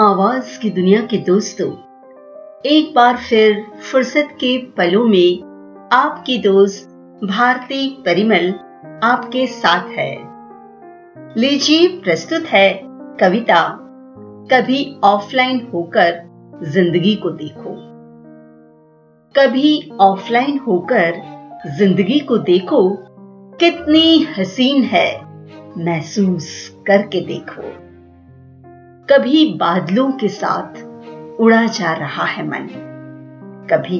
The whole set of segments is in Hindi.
आवाज़ की दुनिया के दोस्तों, एक बार फिर फुर्सत के पलों में आपकी दोस्त भारती परिमल आपके साथ है। लीजिए प्रस्तुत है कविता, कभी ऑफलाइन होकर ज़िंदगी को देखो। कभी ऑफलाइन होकर ज़िंदगी को देखो, कितनी हसीन है महसूस करके देखो। कभी बादलों के साथ उड़ा जा रहा है मन। कभी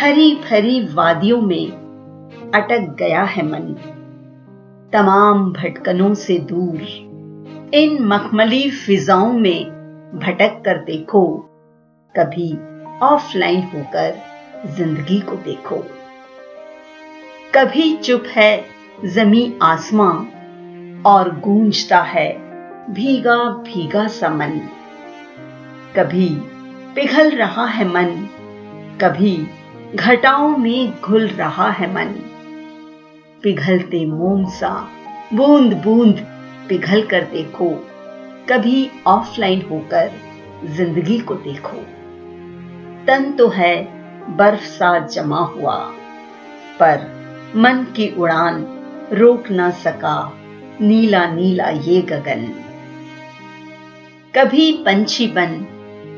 हरी भरी वादियों में अटक गया है मन। तमाम भटकनों से दूर, इन मखमली फिजाओं में भटक कर देखो। कभी ऑफलाइन होकर ज़िंदगी को देखो। कभी चुप है जमी आसमां और गूंजता है भीगा भीगा सा मन। कभी पिघल रहा है मन, कभी घटाओं में घुल रहा है मन। पिघलते मोम सा, बूंद बूंद पिघल कर देखो। कभी ऑफलाइन होकर ज़िंदगी को देखो। तन तो है बर्फ़ सा जमा हुआ, पर मन की उड़ान रोक ना सका। नीला नीला ये गगन। कभी पंछी बन,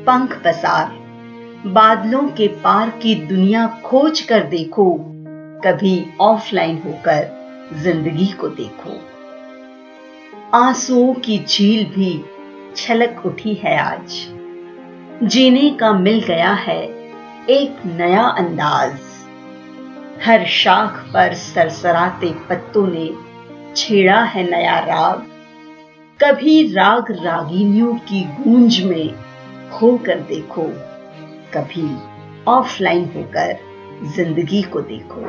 पंख पसार। बादलों के पार की दुनिया खोज कर देखो, कभी ऑफलाइन होकर ज़िंदगी को देखो। आंसुओं की झील भी छलक उठी है आज। जीने का मिल गया है एक नया अंदाज। हर शाख पर सरसराते पत्तों ने छेड़ा है नया राग। कभी राग रागिनियों की गूंज में खोकर देखो, कभी ऑफलाइन होकर ज़िंदगी को देखो।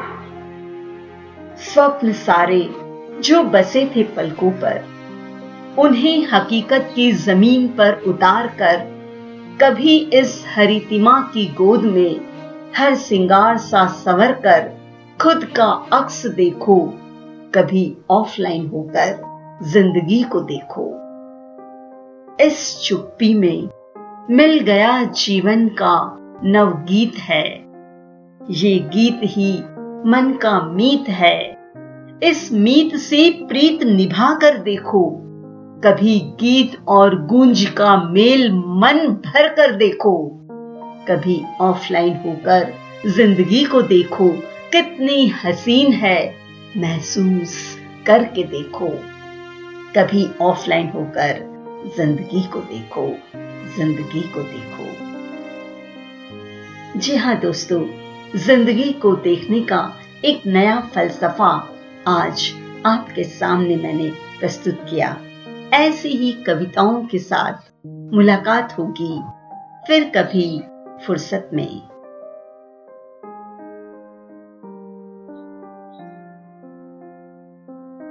स्वप्न सारे जो बसे थे पलकों पर, उन्हें हकीकत की ज़मीन पर उतार कर कभी इस हरितिमा की गोद में हर सिंगार सा सवर कर खुद का अक्स देखो, कभी ऑफलाइन होकर। ज़िंदगी को देखो। इस चुप्पी में मिल गया जीवन का नवगीत है। ये गीत ही मन का मीत है। इस मीत से प्रीत निभा कर देखो। कभी गीत और गूंज का मेल मन भर कर देखो। कभी ऑफलाइन होकर ज़िंदगी को देखो। कितनी हसीन है महसूस करके देखो। कभी ऑफलाइन होकर ज़िंदगी को देखो, ज़िंदगी को देखो। जी हाँ दोस्तों, ज़िंदगी को देखने का एक नया फलसफा आज आपके सामने मैंने प्रस्तुत किया। ऐसी ही कविताओं के साथ मुलाकात होगी, फिर कभी फुर्सत में।